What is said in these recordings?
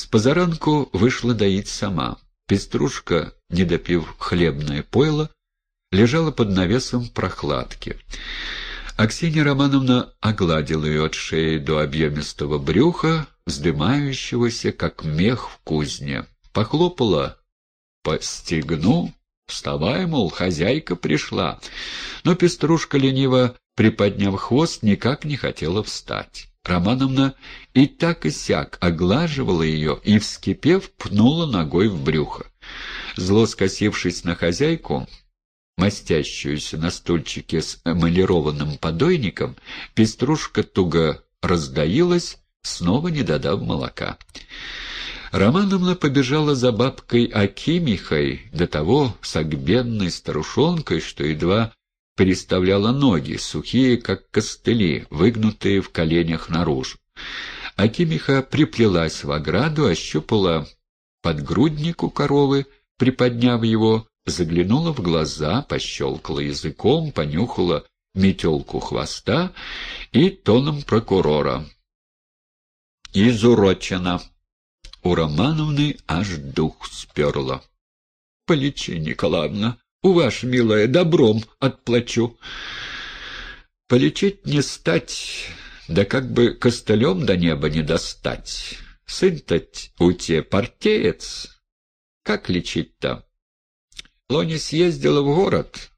С позаранку вышла доить сама. Пеструшка, не допив хлебное пойло, лежала под навесом прохладки. Аксинья Романовна огладила ее от шеи до объемистого брюха, вздымающегося, как мех в кузне. Похлопала по стегну, вставай, мол, хозяйка пришла. Но пеструшка лениво, приподняв хвост, никак не хотела встать. Романовна и так и сяк оглаживала ее и, вскипев, пнула ногой в брюхо. Зло скосившись на хозяйку, мастящуюся на стульчике с эмалированным подойником, пеструшка туго раздаилась, снова не додав молока. Романовна побежала за бабкой Акимихой, до того согбенной старушонкой, что едва переставляла ноги, сухие, как костыли, выгнутые в коленях наружу. Акимиха приплелась в ограду, ощупала подгрудник у коровы, приподняв его, заглянула в глаза, пощелкала языком, понюхала метелку хвоста и тоном прокурора. «Изурочена!» У Романовны аж дух сперла. «Полечи, Николаевна, у ваш, милая, добром отплачу». «Полечить не стать, да как бы костылем до неба не достать. Сын-то у те партеец. Как лечить-то?» Лони съездила в город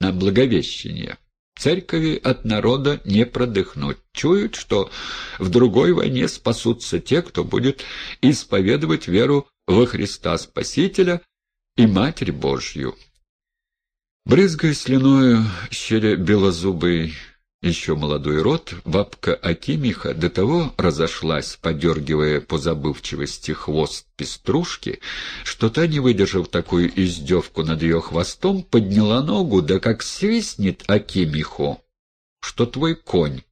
на Благовещение. Церкови от народа не продыхнуть. Чуют, что в другой войне спасутся те, кто будет исповедовать веру во Христа Спасителя и Матерь Божью. Брызгая слюною, щеря белозубый еще молодой рот, бабка Акимиха до того разошлась, подергивая по забывчивости хвост пеструшки, что та, не выдержав такую издевку над ее хвостом, подняла ногу, да как свистнет Акимиху, что твой конь.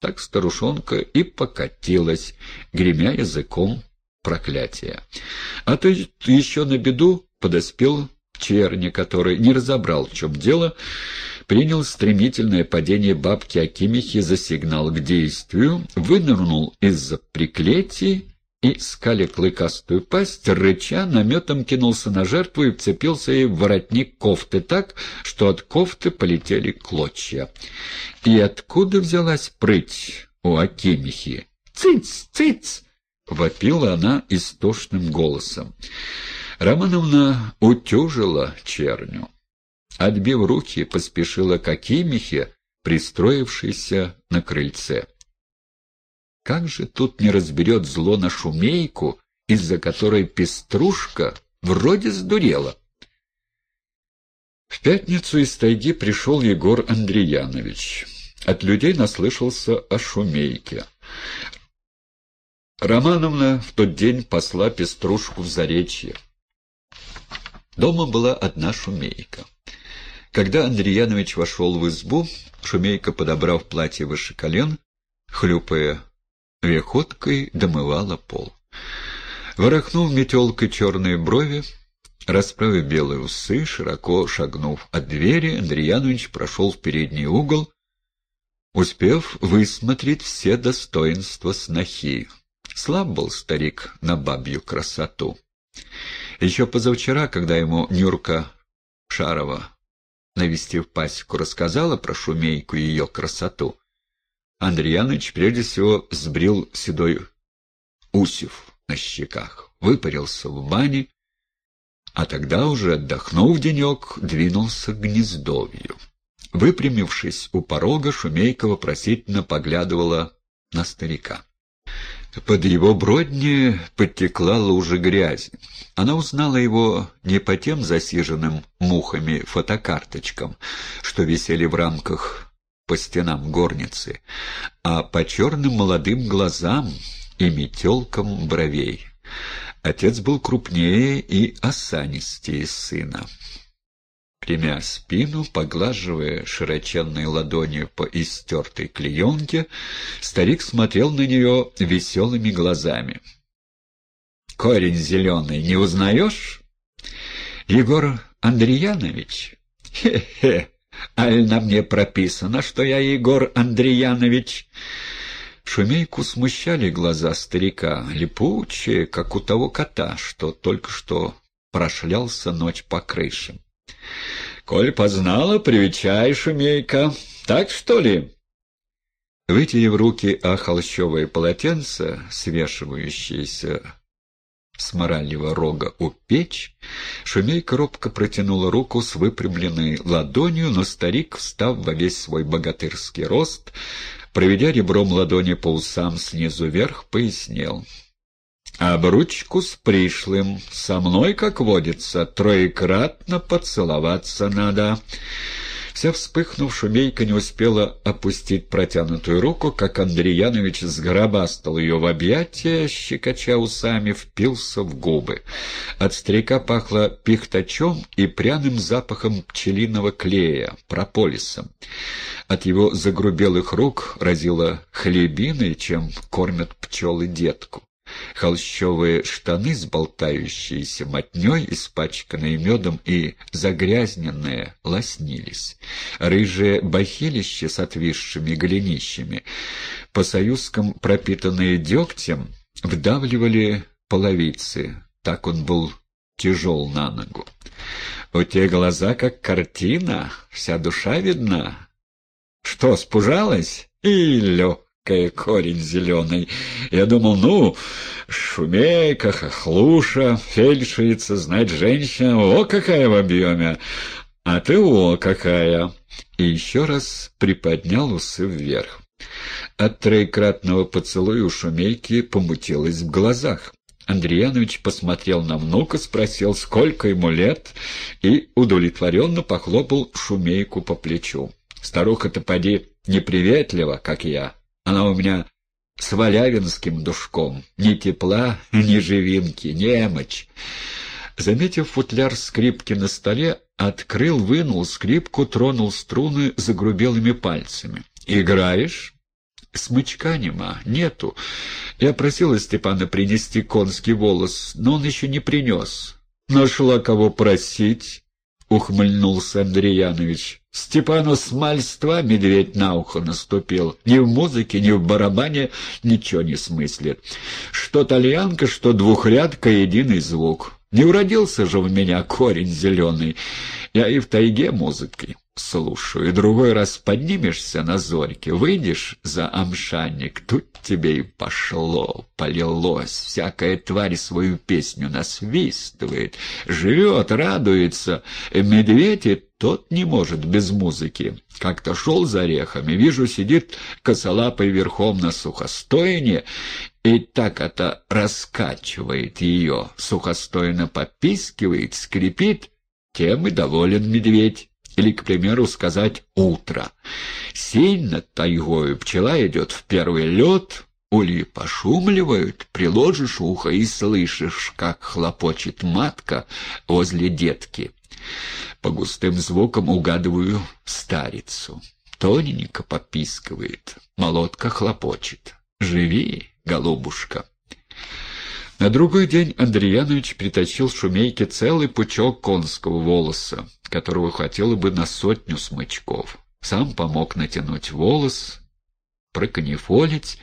Так старушонка и покатилась, гремя языком проклятия. А то еще на беду подоспел черни, который не разобрал, в чем дело, принял стремительное падение бабки Акимихи за сигнал к действию, вынырнул из-за приклетий и, скаля клыкастую пасть, рыча, наметом кинулся на жертву и вцепился ей в воротник кофты так, что от кофты полетели клочья. И откуда взялась прыть у Акимихи? «Цыц! Цыц!» — вопила она истошным голосом. Романовна утюжила черню. Отбив руки, поспешила к Акимихе, пристроившейся на крыльце. Как же тут не разберет зло на шумейку, из-за которой пеструшка вроде сдурела? В пятницу из тайги пришел Егор Андреянович. От людей наслышался о шумейке. Романовна в тот день посла пеструшку в Заречье. Дома была одна шумейка. Когда Андреянович вошел в избу, Шумейка, подобрав платье выше колен, хлюпая веходкой, домывала пол. Ворохнув метелкой черные брови, расправив белые усы, широко шагнув от двери, Андреянович прошел в передний угол, успев высмотреть все достоинства снохи. Слаб был старик на бабью красоту. Еще позавчера, когда ему Нюрка Шарова навестив пасеку, рассказала про шумейку и ее красоту, Андрей прежде всего сбрил седой усев на щеках, выпарился в бане, а тогда уже, отдохнув денек, двинулся к гнездовью. Выпрямившись у порога, Шумейка вопросительно поглядывала на старика. Под его бродни подтекла лужа грязи. Она узнала его не по тем засиженным мухами фотокарточкам, что висели в рамках по стенам горницы, а по черным молодым глазам и метелкам бровей. Отец был крупнее и осанистее сына. Примя спину, поглаживая широченной ладонью по истертой клеенке, старик смотрел на нее веселыми глазами. «Корень зеленый не узнаешь?» «Егор Андреянович?» «Хе-хе! Аль на мне прописано, что я Егор Андреянович?» Шумейку смущали глаза старика, липучие, как у того кота, что только что прошлялся ночь по крышам. — Коль познала, привечай, Шумейка. Так что ли? Вытянув руки о холщовое полотенце, свешивающееся с морального рога у печь, Шумейка робко протянула руку с выпрямленной ладонью, но старик, встав во весь свой богатырский рост, проведя ребром ладони по усам снизу вверх, пояснил. «Обручку с пришлым, со мной, как водится, троекратно поцеловаться надо». Вся вспыхнув, шумейка не успела опустить протянутую руку, как Андрей Янович сгробастал ее в объятия, щекоча усами, впился в губы. От старика пахло пихтачом и пряным запахом пчелиного клея, прополисом. От его загрубелых рук разило хлебиной, чем кормят пчелы детку. Холщовые штаны с болтающейся мотней, испачканные медом и загрязненные, лоснились. Рыжие бахилища с отвисшими голенищами, по союзкам пропитанные дегтем, вдавливали половицы. Так он был тяжел на ногу. «У тебя глаза как картина, вся душа видна. Что, спужалась? Илё!» Мягкая, корень зеленый. Я думал, ну, шумейка, хохлуша, фельдшерица, знать женщина, о, какая в объеме! А ты о, какая! И еще раз приподнял усы вверх. От троекратного поцелуя у шумейки помутилось в глазах. Андреянович посмотрел на внука, спросил, сколько ему лет, и удовлетворенно похлопал шумейку по плечу. Старуха-то поди неприветлива, как я. Она у меня с валявинским душком. Ни тепла, ни живинки, немочь. Заметив футляр скрипки на столе, открыл, вынул скрипку, тронул струны загрубелыми пальцами. «Играешь?» «Смычка нема, нету. Я просила Степана принести конский волос, но он еще не принес. Нашла кого просить». — ухмыльнулся Андрей Янович. Степану с мальства медведь на ухо наступил. Ни в музыке, ни в барабане ничего не смыслит. Что тальянка, что двухрядка — единый звук. Не уродился же в меня корень зеленый. Я и в тайге музыки слушаю. И другой раз поднимешься на зорьке, выйдешь за амшанник, тут тебе и пошло, полилось. Всякая тварь свою песню насвистывает, живет, радуется. Медведь и тот не может без музыки. Как-то шел за орехами, вижу, сидит косолапый верхом на сухостоине, и так это раскачивает ее, сухостойно попискивает, скрипит, тем и доволен медведь. Или, к примеру, сказать «утро». Над тайгою пчела идет в первый лед, ульи пошумливают, приложишь ухо и слышишь, как хлопочет матка возле детки. По густым звукам угадываю старицу. Тоненько попискивает, молотка хлопочет. «Живи, голубушка!» На другой день Андреянович притащил Шумейке целый пучок конского волоса, которого хватило бы на сотню смычков. Сам помог натянуть волос, проканифолить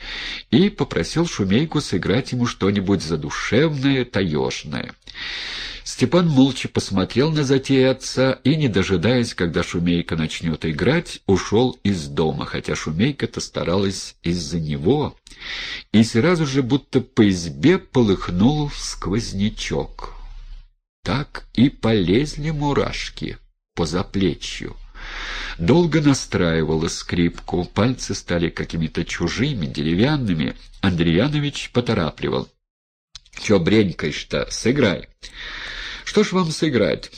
и попросил Шумейку сыграть ему что-нибудь задушевное, таежное. Степан молча посмотрел на затеи отца и, не дожидаясь, когда Шумейка начнет играть, ушел из дома, хотя Шумейка-то старалась из-за него. И сразу же будто по избе полыхнул сквознячок. Так и полезли мурашки по заплечью. Долго настраивала скрипку, пальцы стали какими-то чужими, деревянными. Андреянович поторапливал. — Че бренькаешь-то? Сыграй. Что ж вам сыграть?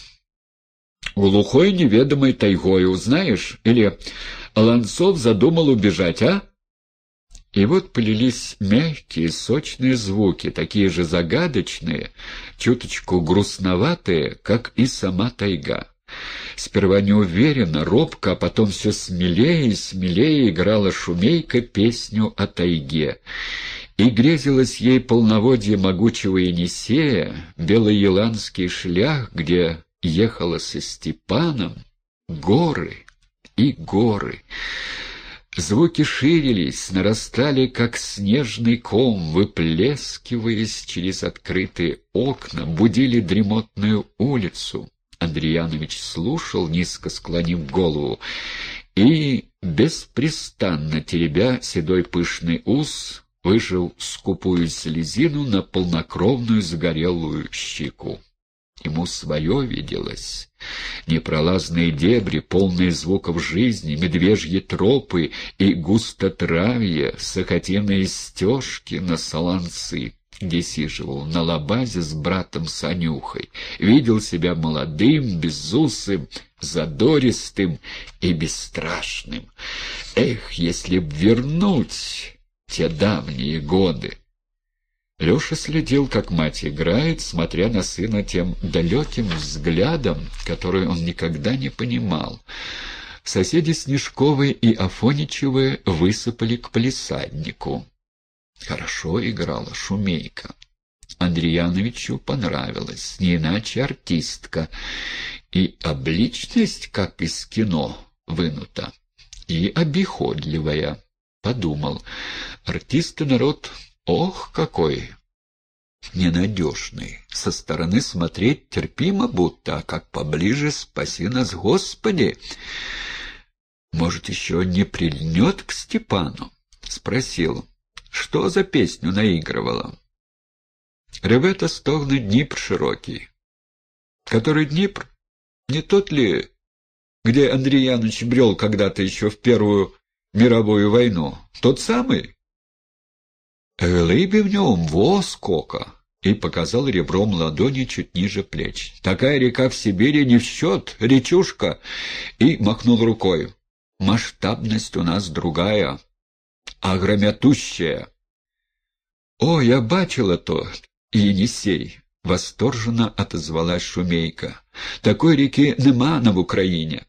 Глухой неведомой тайгою, знаешь? Или Ланцов задумал убежать, а? И вот полились мягкие, сочные звуки, такие же загадочные, чуточку грустноватые, как и сама тайга. Сперва неуверенно, робко, а потом все смелее и смелее играла шумейка песню о тайге. И грезилось ей полноводье могучего Енисея, белоеландский шлях, где ехала со Степаном, горы и горы. Звуки ширились, нарастали, как снежный ком, выплескиваясь через открытые окна, будили дремотную улицу. Андреянович слушал, низко склонив голову, и, беспрестанно теребя седой пышный ус, выжил скупую слезину на полнокровную загорелую щеку. Ему свое виделось. Непролазные дебри, полные звуков жизни, медвежьи тропы и густотравье, сахатиные стежки на солонцы, где сиживал на лабазе с братом Санюхой, видел себя молодым, безусым, задористым и бесстрашным. Эх, если б вернуть те давние годы! Леша следил, как мать играет, смотря на сына тем далеким взглядом, который он никогда не понимал. Соседи Снежковы и Афоничевы высыпали к палисаднику. Хорошо играла шумейка. Андреяновичу понравилось, не иначе артистка. И обличность, как из кино, вынута, и обиходливая. Подумал, артисты народ Ох, какой ненадежный. Со стороны смотреть терпимо будто, а как поближе спаси нас, Господи! Может, еще не прильнет к Степану? Спросил, что за песню наигрывала? Ревета стогны Днепр широкий. Который Днепр? Не тот ли, где Андрей Янович брел когда-то еще в Первую мировую войну? Тот самый? «Глыби в нем, во сколько!» и показал ребром ладони чуть ниже плеч. «Такая река в Сибири не в счет, речушка!» и махнул рукой. «Масштабность у нас другая, агромятущая». «О, я бачила то, Енисей!» — восторженно отозвалась Шумейка. «Такой реки нема на в Украине.